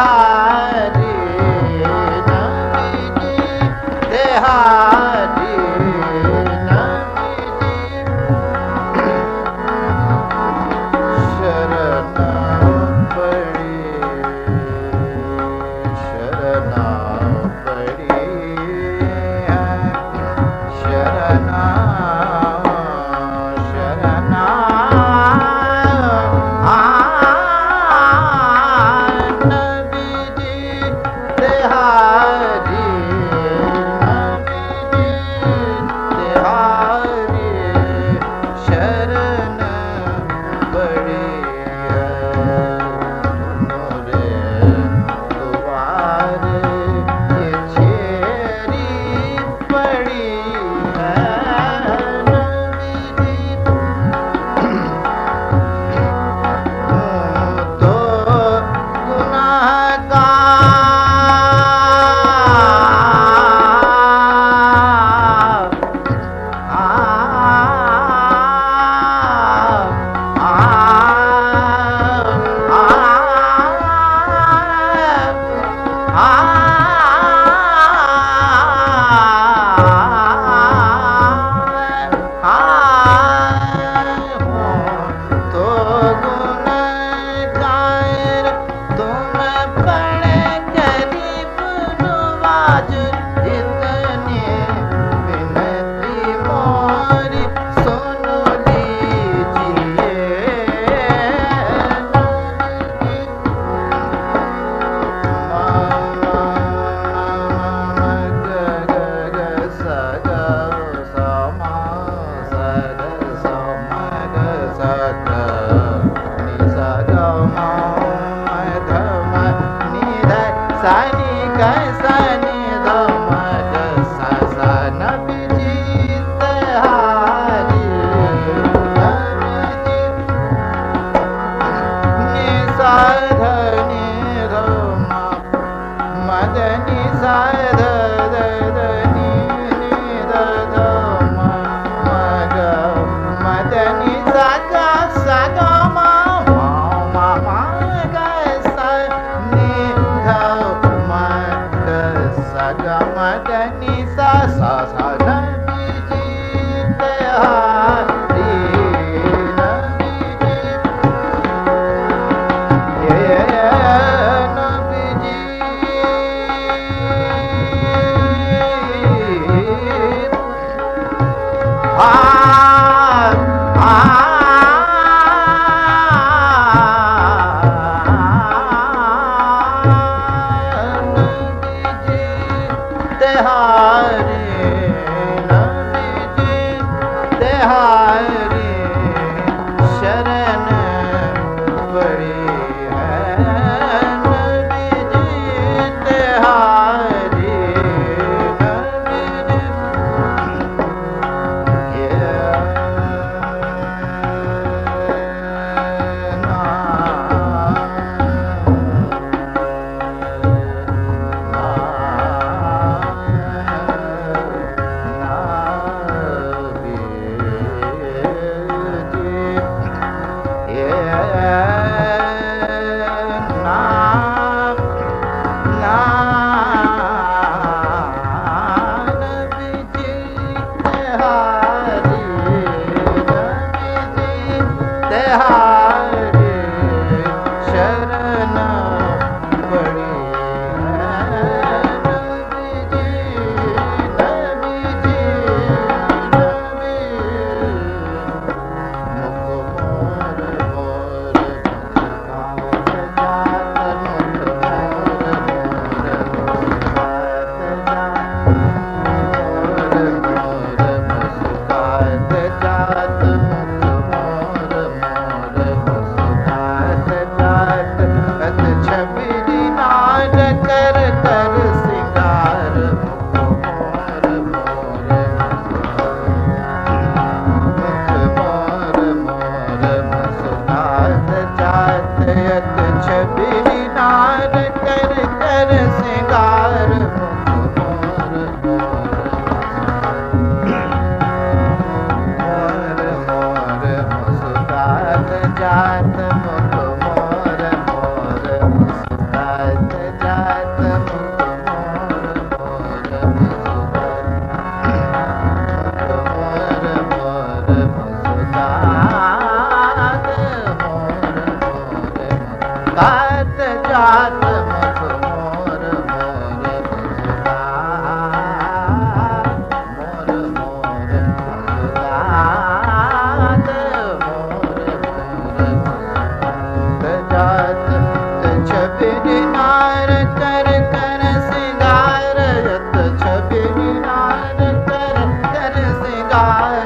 ha! con. Ah.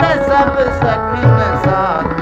त सभु सखिन साथ